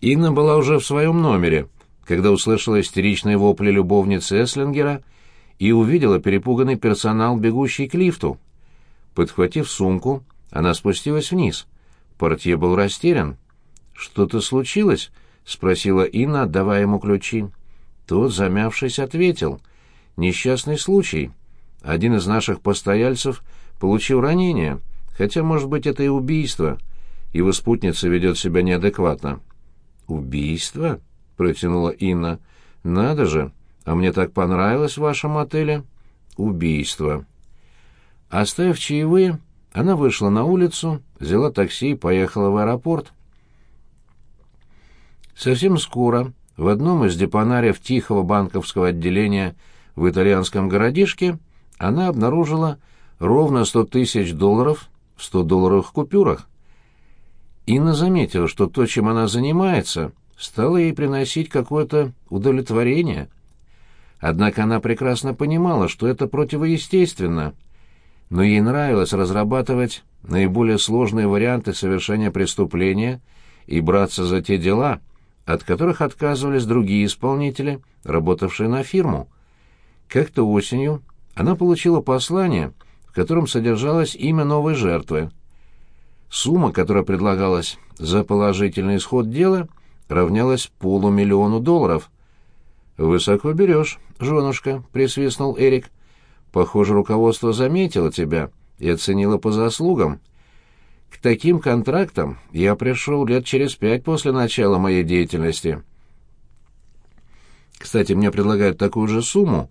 Инна была уже в своем номере, когда услышала истеричные вопли любовницы Эслингера и увидела перепуганный персонал, бегущий к лифту. Подхватив сумку, она спустилась вниз. Портье был растерян. «Что-то случилось?» — спросила Инна, отдавая ему ключи. Тот, замявшись, ответил. «Несчастный случай. Один из наших постояльцев получил ранение, хотя, может быть, это и убийство. Его спутница ведет себя неадекватно». «Убийство?» — протянула Инна. «Надо же! А мне так понравилось в вашем отеле». «Убийство». Оставив чаевые, она вышла на улицу, взяла такси и поехала в аэропорт. Совсем скоро в одном из депонариев тихого банковского отделения в итальянском городишке она обнаружила ровно сто тысяч долларов в сто долларовых купюрах. Инна заметила, что то, чем она занимается, стало ей приносить какое-то удовлетворение. Однако она прекрасно понимала, что это противоестественно, но ей нравилось разрабатывать наиболее сложные варианты совершения преступления и браться за те дела, от которых отказывались другие исполнители, работавшие на фирму. Как-то осенью она получила послание, в котором содержалось имя новой жертвы. Сумма, которая предлагалась за положительный исход дела, равнялась полумиллиону долларов. «Высоко берешь, женушка», — присвистнул Эрик. «Похоже, руководство заметило тебя и оценило по заслугам. К таким контрактам я пришел лет через пять после начала моей деятельности. Кстати, мне предлагают такую же сумму,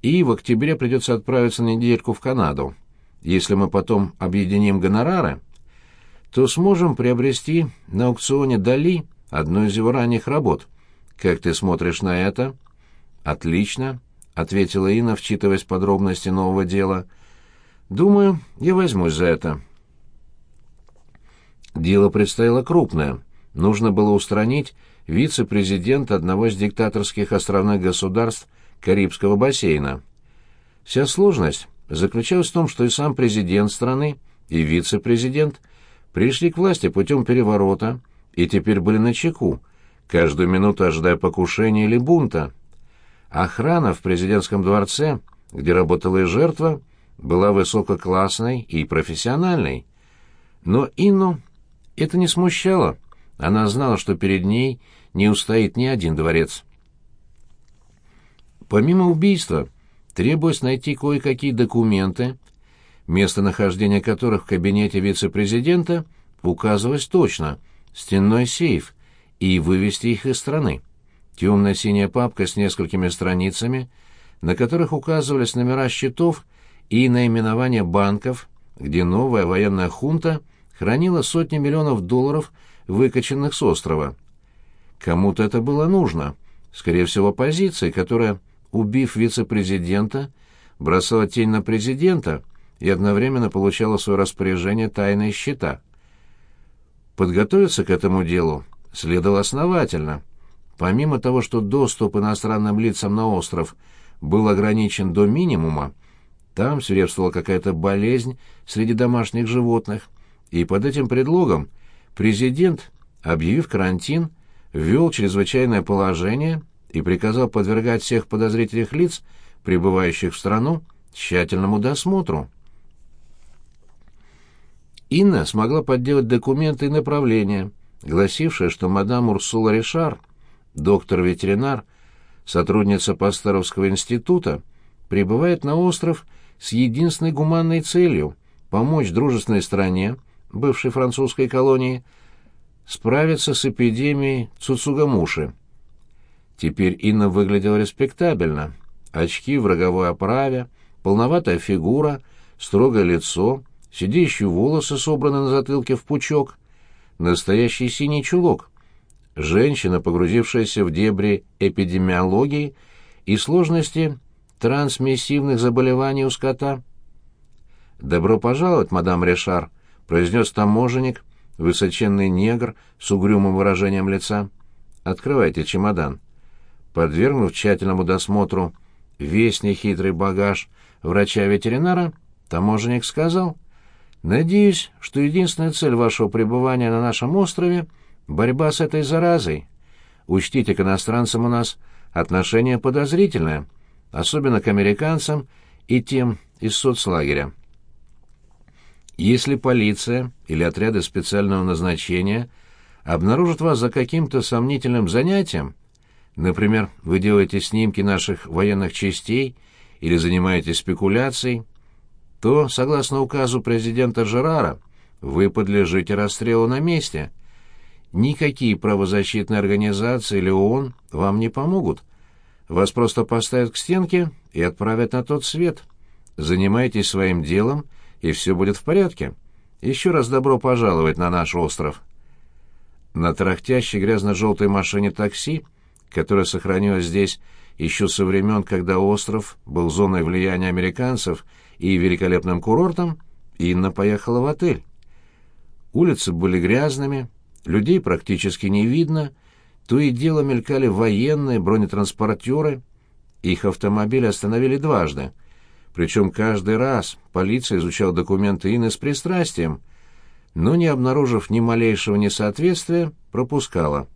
и в октябре придется отправиться на недельку в Канаду. Если мы потом объединим гонорары, то сможем приобрести на аукционе Дали одну из его ранних работ. Как ты смотришь на это? Отлично, ответила Инна, вчитываясь в подробности нового дела. Думаю, я возьмусь за это. Дело предстояло крупное. Нужно было устранить вице-президента одного из диктаторских островных государств Карибского бассейна. Вся сложность заключалась в том, что и сам президент страны, и вице-президент пришли к власти путем переворота и теперь были на чеку, каждую минуту ожидая покушения или бунта. Охрана в президентском дворце, где работала и жертва, была высококлассной и профессиональной. Но Инну это не смущало. Она знала, что перед ней не устоит ни один дворец. Помимо убийства, требуясь найти кое-какие документы, местонахождение которых в кабинете вице-президента указывалось точно — стенной сейф, и вывести их из страны. Темно-синяя папка с несколькими страницами, на которых указывались номера счетов и наименования банков, где новая военная хунта хранила сотни миллионов долларов, выкачанных с острова. Кому-то это было нужно, скорее всего, оппозиции, которая, убив вице-президента, бросала тень на президента и одновременно получала свое распоряжение тайные счета. Подготовиться к этому делу следовало основательно. Помимо того, что доступ иностранным лицам на остров был ограничен до минимума, там свирепствовала какая-то болезнь среди домашних животных – и под этим предлогом президент, объявив карантин, ввел чрезвычайное положение и приказал подвергать всех подозрительных лиц, прибывающих в страну, тщательному досмотру. Инна смогла подделать документы и направления, гласившие, что мадам Урсула Ришар, доктор-ветеринар, сотрудница Пастеровского института, прибывает на остров с единственной гуманной целью — помочь дружественной стране бывшей французской колонии, справиться с эпидемией цуцугамуши. Теперь Инна выглядела респектабельно. Очки в роговой оправе, полноватая фигура, строгое лицо, сидящие волосы собраны на затылке в пучок, настоящий синий чулок. Женщина, погрузившаяся в дебри эпидемиологии и сложности трансмиссивных заболеваний у скота. «Добро пожаловать, мадам Решар», произнес таможенник, высоченный негр с угрюмым выражением лица. «Открывайте чемодан». Подвергнув тщательному досмотру весь нехитрый багаж врача-ветеринара, таможенник сказал, «Надеюсь, что единственная цель вашего пребывания на нашем острове борьба с этой заразой. Учтите, к иностранцам у нас отношение подозрительное, особенно к американцам и тем из соцлагеря. Если полиция или отряды специального назначения обнаружат вас за каким-то сомнительным занятием, например, вы делаете снимки наших военных частей или занимаетесь спекуляцией, то, согласно указу президента Жерара, вы подлежите расстрелу на месте. Никакие правозащитные организации или ООН вам не помогут. Вас просто поставят к стенке и отправят на тот свет. Занимайтесь своим делом, и все будет в порядке. Еще раз добро пожаловать на наш остров. На тарахтящей грязно-желтой машине такси, которая сохранилась здесь еще со времен, когда остров был зоной влияния американцев и великолепным курортом, Инна поехала в отель. Улицы были грязными, людей практически не видно, то и дело мелькали военные бронетранспортеры. Их автомобили остановили дважды. Причем каждый раз полиция изучала документы Инны с пристрастием, но, не обнаружив ни малейшего несоответствия, пропускала.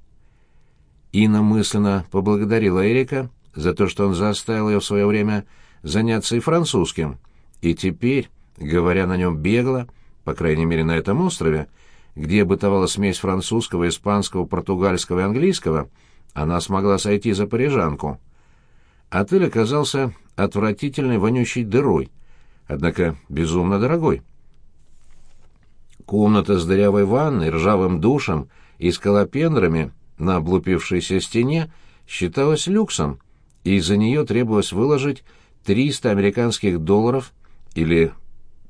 Инна мысленно поблагодарила Эрика за то, что он заставил ее в свое время заняться и французским, и теперь, говоря на нем бегло, по крайней мере на этом острове, где бытовала смесь французского, испанского, португальского и английского, она смогла сойти за парижанку. Отель оказался отвратительной вонючей дырой, однако безумно дорогой. Комната с дырявой ванной, ржавым душем и скалопендрами на облупившейся стене считалась люксом, и за нее требовалось выложить 300 американских долларов или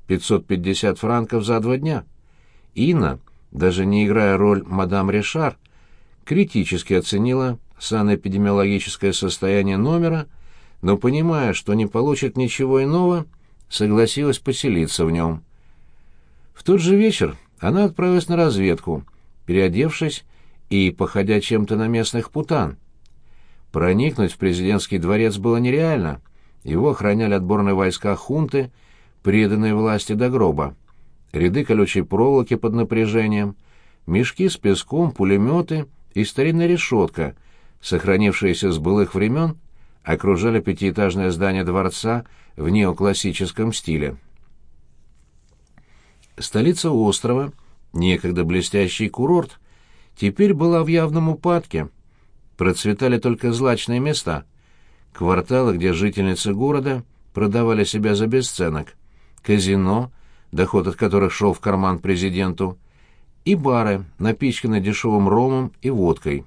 550 франков за два дня. Инна, даже не играя роль мадам Ришар, критически оценила санэпидемиологическое состояние номера, но, понимая, что не получит ничего иного, согласилась поселиться в нем. В тот же вечер она отправилась на разведку, переодевшись и походя чем-то на местных путан. Проникнуть в президентский дворец было нереально. Его охраняли отборные войска хунты — преданные власти до гроба. Ряды колючей проволоки под напряжением, мешки с песком, пулеметы и старинная решетка, сохранившиеся с былых времен, окружали пятиэтажное здание дворца в неоклассическом стиле. Столица острова, некогда блестящий курорт, теперь была в явном упадке. Процветали только злачные места, кварталы, где жительницы города продавали себя за бесценок – казино, доход от которых шел в карман президенту, и бары, напичканные дешевым ромом и водкой.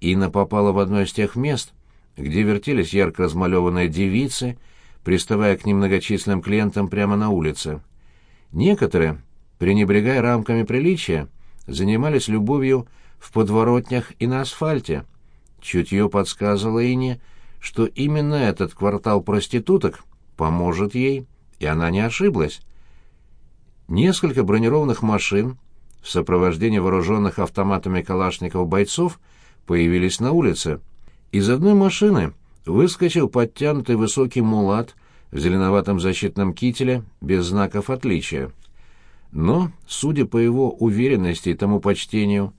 Инна попала в одно из тех мест, где вертелись ярко размалеванные девицы, приставая к немногочисленным клиентам прямо на улице. Некоторые, пренебрегая рамками приличия, занимались любовью в подворотнях и на асфальте. Чутье подсказывало Ине, что именно этот квартал проституток поможет ей и она не ошиблась. Несколько бронированных машин в сопровождении вооруженных автоматами Калашников бойцов появились на улице. Из одной машины выскочил подтянутый высокий мулат в зеленоватом защитном кителе без знаков отличия. Но, судя по его уверенности и тому почтению,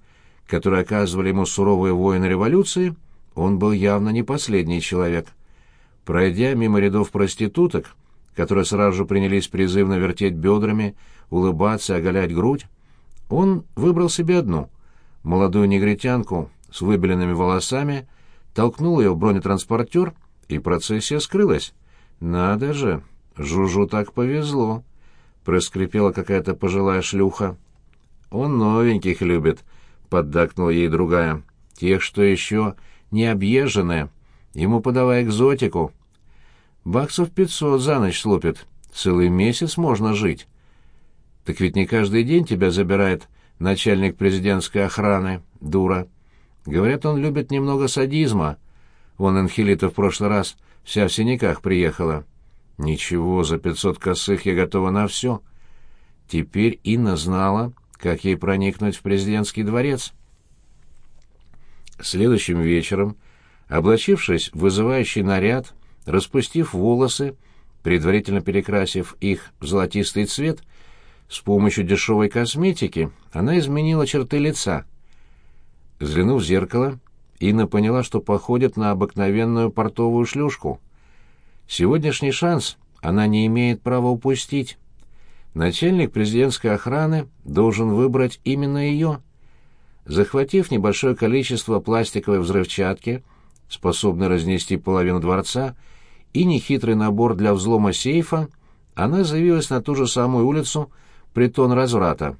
которое оказывали ему суровые воины революции, он был явно не последний человек. Пройдя мимо рядов проституток, которые сразу же принялись призывно вертеть бедрами, улыбаться, оголять грудь, он выбрал себе одну, молодую негритянку с выбеленными волосами, толкнул ее в бронетранспортер, и процессия скрылась. «Надо же! Жужу так повезло!» — проскрипела какая-то пожилая шлюха. «Он новеньких любит», — поддакнула ей другая. «Тех, что еще не объезженные. Ему подавай экзотику, Баксов пятьсот за ночь слопит. Целый месяц можно жить. Так ведь не каждый день тебя забирает начальник президентской охраны, дура. Говорят, он любит немного садизма. Вон Анхелита в прошлый раз вся в синяках приехала. Ничего, за пятьсот косых я готова на все. Теперь Инна знала, как ей проникнуть в президентский дворец. Следующим вечером, облачившись в вызывающий наряд, Распустив волосы, предварительно перекрасив их в золотистый цвет, с помощью дешевой косметики она изменила черты лица. Взглянув в зеркало, Инна поняла, что походит на обыкновенную портовую шлюшку. Сегодняшний шанс она не имеет права упустить. Начальник президентской охраны должен выбрать именно ее. Захватив небольшое количество пластиковой взрывчатки, способной разнести половину дворца, и нехитрый набор для взлома сейфа, она заявилась на ту же самую улицу, притон разврата.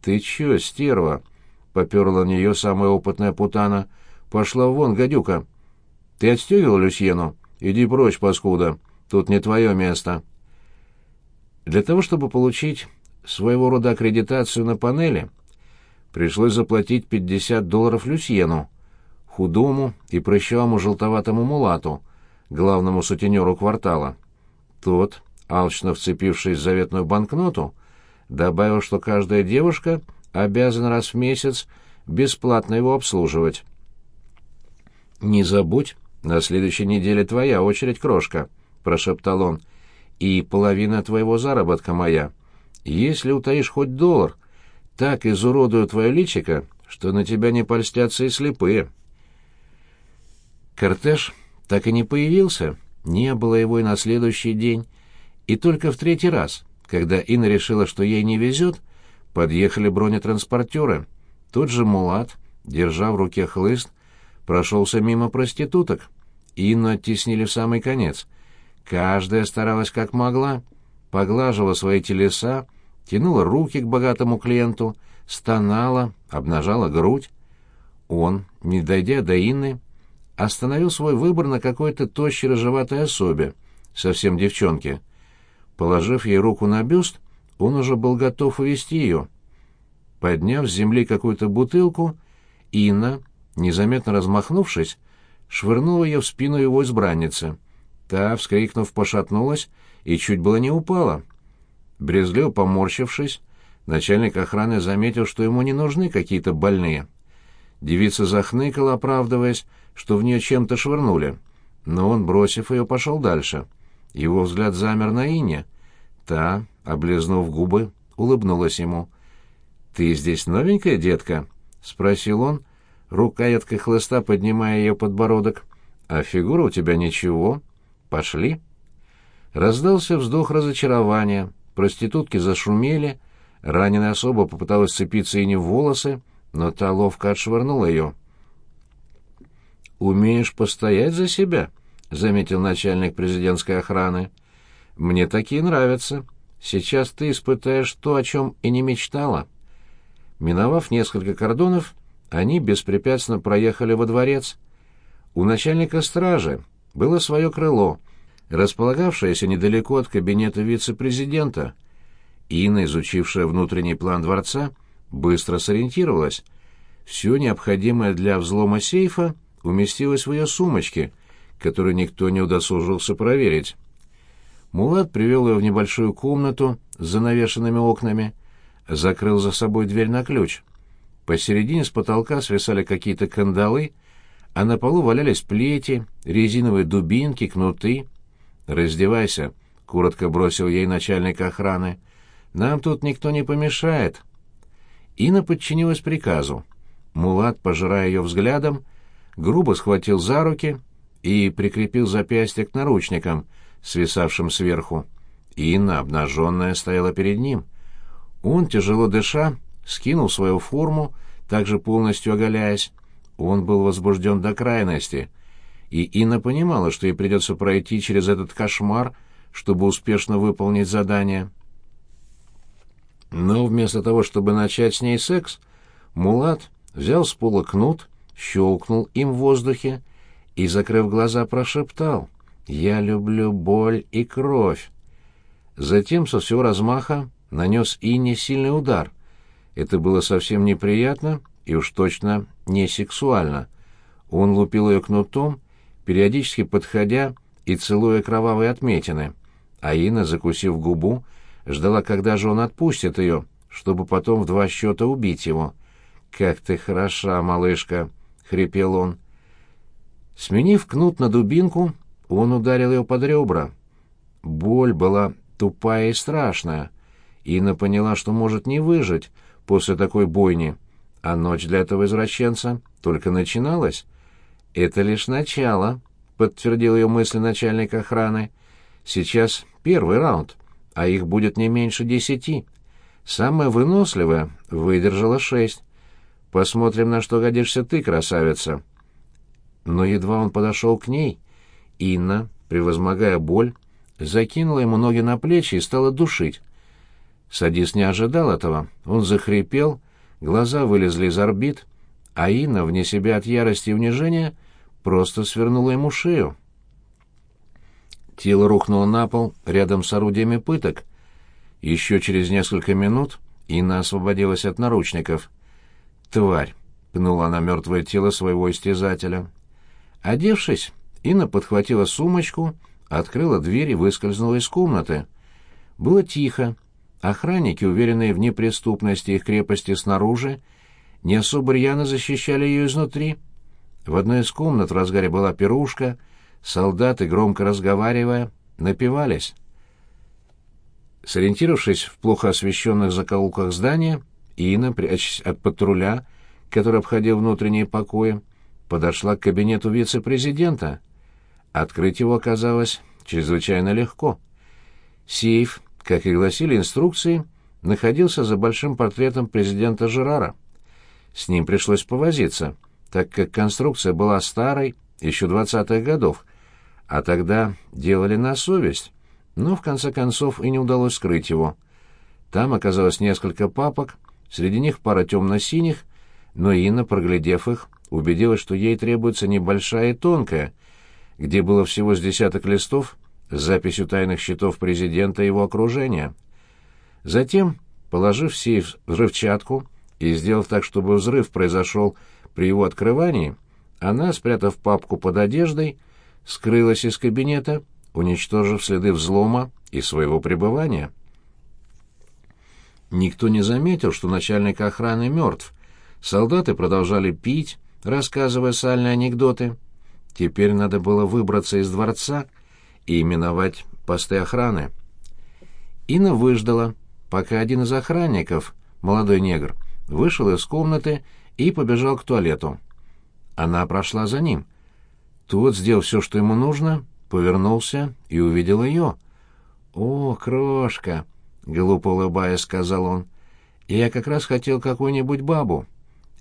«Ты чё, стерва?» — поперла на нее самая опытная путана. «Пошла вон, гадюка!» «Ты отстегивал Люсьену? Иди прочь, паскуда, тут не твое место». Для того, чтобы получить своего рода аккредитацию на панели, пришлось заплатить 50 долларов Люсьену, худому и прыщавому желтоватому мулату, главному сутенеру квартала. Тот, алчно вцепившись в заветную банкноту, добавил, что каждая девушка обязана раз в месяц бесплатно его обслуживать. «Не забудь, на следующей неделе твоя очередь, крошка», — прошептал он, — «и половина твоего заработка моя. Если утаишь хоть доллар, так изуродую твое личико, что на тебя не польстятся и слепые». Кортеж так и не появился, не было его и на следующий день, и только в третий раз, когда Инна решила, что ей не везет, подъехали бронетранспортеры. Тот же Мулат, держа в руке хлыст, прошелся мимо проституток. Инну оттеснили в самый конец. Каждая старалась как могла, поглаживала свои телеса, тянула руки к богатому клиенту, стонала, обнажала грудь. Он, не дойдя до Инны, остановил свой выбор на какой-то тощей рыжеватой особе, совсем девчонке. Положив ей руку на бюст, он уже был готов увести ее. Подняв с земли какую-то бутылку, Инна, незаметно размахнувшись, швырнула ее в спину его избранницы. Та, вскрикнув, пошатнулась и чуть было не упала. Брезгливо поморщившись, начальник охраны заметил, что ему не нужны какие-то больные. Девица захныкала, оправдываясь, что в нее чем-то швырнули, но он, бросив ее, пошел дальше. Его взгляд замер на Ине. Та, облизнув губы, улыбнулась ему. «Ты здесь новенькая, детка?» — спросил он, рукояткой хлыста поднимая ее подбородок. «А фигура у тебя ничего. Пошли». Раздался вздох разочарования, проститутки зашумели, раненая особа попыталась сцепиться Ине в волосы, но та ловко отшвырнула ее. «Умеешь постоять за себя?» — заметил начальник президентской охраны. «Мне такие нравятся. Сейчас ты испытаешь то, о чем и не мечтала». Миновав несколько кордонов, они беспрепятственно проехали во дворец. У начальника стражи было свое крыло, располагавшееся недалеко от кабинета вице-президента. Инна, изучившая внутренний план дворца, быстро сориентировалась. Все необходимое для взлома сейфа уместилось в ее сумочке, которую никто не удосужился проверить. Мулат привел ее в небольшую комнату с занавешенными окнами, закрыл за собой дверь на ключ. Посередине с потолка свисали какие-то кандалы, а на полу валялись плети, резиновые дубинки, кнуты. «Раздевайся», — коротко бросил ей начальник охраны. «Нам тут никто не помешает». Инна подчинилась приказу. Мулат, пожирая ее взглядом, грубо схватил за руки и прикрепил запястье к наручникам, свисавшим сверху. Инна, обнаженная, стояла перед ним. Он, тяжело дыша, скинул свою форму, также полностью оголяясь. Он был возбужден до крайности, и Инна понимала, что ей придется пройти через этот кошмар, чтобы успешно выполнить задание. Но вместо того, чтобы начать с ней секс, Мулат взял с пола кнут, щелкнул им в воздухе и, закрыв глаза, прошептал «Я люблю боль и кровь». Затем со всего размаха нанес Инне сильный удар. Это было совсем неприятно и уж точно не сексуально. Он лупил ее кнутом, периодически подходя и целуя кровавые отметины, а Инна, закусив губу, ждала, когда же он отпустит ее, чтобы потом в два счета убить его. «Как ты хороша, малышка!» — хрипел он. Сменив кнут на дубинку, он ударил ее под ребра. Боль была тупая и страшная. Инна поняла, что может не выжить после такой бойни. А ночь для этого извращенца только начиналась. «Это лишь начало», — подтвердил ее мысли начальник охраны. «Сейчас первый раунд, а их будет не меньше десяти. Самая выносливая выдержала шесть. Посмотрим, на что годишься ты, красавица». Но едва он подошел к ней, Инна, превозмогая боль, закинула ему ноги на плечи и стала душить. Садис не ожидал этого. Он захрипел, глаза вылезли из орбит, а Инна, вне себя от ярости и унижения, просто свернула ему шею. Тело рухнуло на пол рядом с орудиями пыток. Еще через несколько минут Инна освободилась от наручников. «Тварь!» — пнула она мертвое тело своего истязателя. Одевшись, Инна подхватила сумочку, открыла дверь и выскользнула из комнаты. Было тихо. Охранники, уверенные в неприступности их крепости снаружи, не особо рьяно защищали ее изнутри. В одной из комнат в разгаре была пирушка, солдаты, громко разговаривая, напивались. Сориентировавшись в плохо освещенных закоулках здания, Инна, прячась от патруля, который обходил внутренние покои, подошла к кабинету вице-президента. Открыть его оказалось чрезвычайно легко. Сейф, как и гласили инструкции, находился за большим портретом президента Жерара. С ним пришлось повозиться, так как конструкция была старой, еще двадцатых годов, а тогда делали на совесть, но в конце концов и не удалось скрыть его. Там оказалось несколько папок, среди них пара темно-синих, но Инна, проглядев их, убедилась, что ей требуется небольшая и тонкая, где было всего с десяток листов с записью тайных счетов президента и его окружения. Затем, положив в сейф взрывчатку и сделав так, чтобы взрыв произошел при его открывании, она, спрятав папку под одеждой, скрылась из кабинета, уничтожив следы взлома и своего пребывания. Никто не заметил, что начальник охраны мертв. Солдаты продолжали пить, рассказывая сальные анекдоты. Теперь надо было выбраться из дворца и именовать посты охраны. Инна выждала, пока один из охранников, молодой негр, вышел из комнаты и побежал к туалету. Она прошла за ним. Тот, сделал все, что ему нужно, повернулся и увидел ее. «О, крошка!» — глупо улыбаясь, сказал он. «Я как раз хотел какую-нибудь бабу».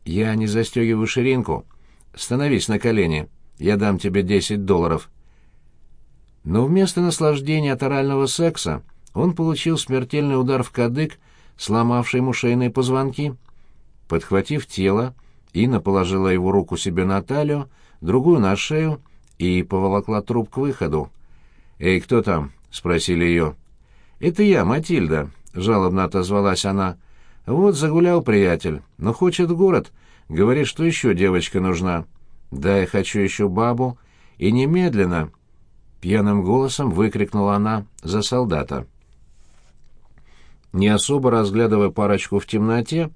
«Я не застегиваю ширинку. Становись на колени. Я дам тебе десять долларов». Но вместо наслаждения от орального секса он получил смертельный удар в кадык, сломавший ему шейные позвонки. Подхватив тело, Инна положила его руку себе на талию, другую на шею и поволокла труп к выходу. «Эй, кто там?» — спросили ее. «Это я, Матильда», — жалобно отозвалась она. «Вот загулял приятель, но хочет город. Говорит, что еще девочка нужна. Да, я хочу еще бабу. И немедленно!» Пьяным голосом выкрикнула она за солдата. Не особо разглядывая парочку в темноте,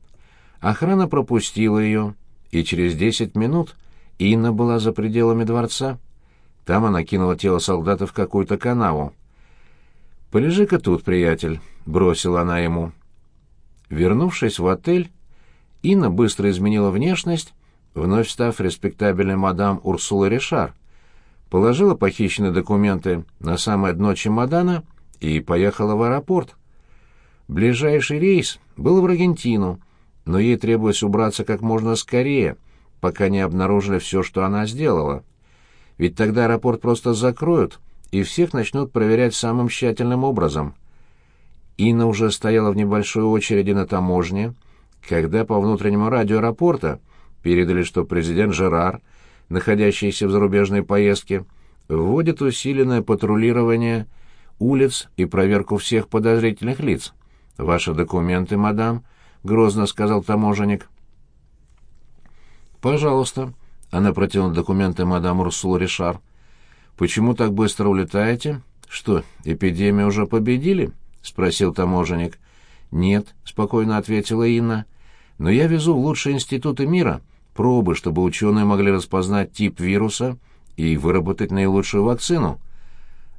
охрана пропустила ее, и через десять минут Инна была за пределами дворца. Там она кинула тело солдата в какую-то канаву. «Полежи-ка тут, приятель», — бросила она ему. Вернувшись в отель, Инна быстро изменила внешность, вновь став респектабельной мадам Урсулой Ришар, положила похищенные документы на самое дно чемодана и поехала в аэропорт. Ближайший рейс был в Аргентину, но ей требовалось убраться как можно скорее, пока не обнаружили все, что она сделала. Ведь тогда аэропорт просто закроют, и всех начнут проверять самым тщательным образом. Инна уже стояла в небольшой очереди на таможне, когда по внутреннему радио аэропорта передали, что президент Жерар, находящийся в зарубежной поездке, вводит усиленное патрулирование улиц и проверку всех подозрительных лиц. «Ваши документы, мадам», — грозно сказал таможенник. «Пожалуйста», — она протянула документы мадам Урсул Ришар. «Почему так быстро улетаете? Что, эпидемию уже победили?» — спросил таможенник. «Нет», — спокойно ответила Инна. «Но я везу в лучшие институты мира пробы, чтобы ученые могли распознать тип вируса и выработать наилучшую вакцину».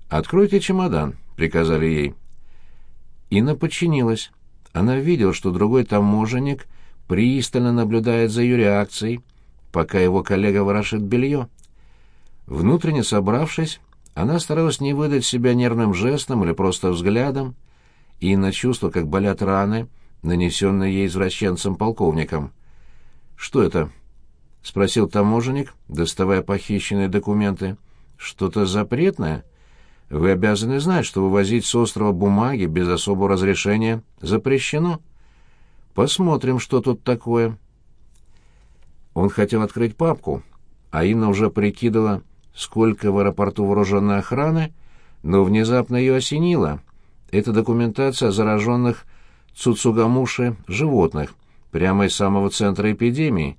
«Откройте чемодан», — приказали ей. Инна подчинилась. Она видела, что другой таможенник пристально наблюдает за ее реакцией, пока его коллега ворошит белье. Внутренне собравшись, она старалась не выдать себя нервным жестом или просто взглядом, и на чувство, как болят раны, нанесенные ей извращенцем-полковником. «Что это?» — спросил таможенник, доставая похищенные документы. «Что-то запретное? Вы обязаны знать, что вывозить с острова бумаги без особого разрешения запрещено. Посмотрим, что тут такое». Он хотел открыть папку, а Инна уже прикидывала, сколько в аэропорту вооруженной охраны, но внезапно ее осенило. Это документация о зараженных цуцугамуши животных, прямо из самого центра эпидемии.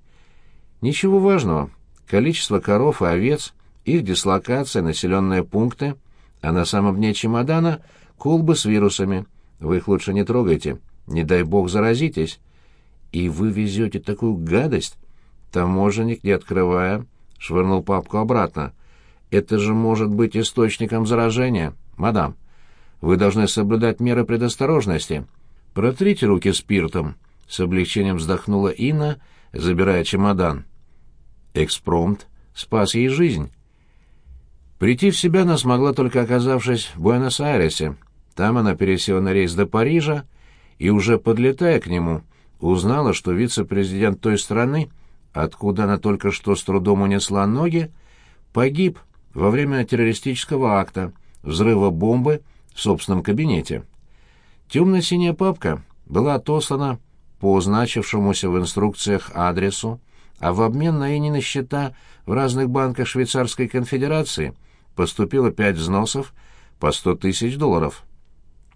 Ничего важного. Количество коров и овец, их дислокация, населенные пункты, а на самом дне чемодана — колбы с вирусами. Вы их лучше не трогайте, не дай бог заразитесь. И вы везете такую гадость? Таможенник, не открывая, швырнул папку обратно. Это же может быть источником заражения, мадам. Вы должны соблюдать меры предосторожности. Протрите руки спиртом. С облегчением вздохнула Инна, забирая чемодан. Экспромт спас ей жизнь. Прийти в себя она смогла только оказавшись в Буэнос-Айресе. Там она пересела на рейс до Парижа и, уже подлетая к нему, узнала, что вице-президент той страны, откуда она только что с трудом унесла ноги, погиб во время террористического акта, взрыва бомбы в собственном кабинете. Темно-синяя папка была отослана по значившемуся в инструкциях адресу, а в обмен на Инины счета в разных банках Швейцарской конфедерации поступило пять взносов по сто тысяч долларов.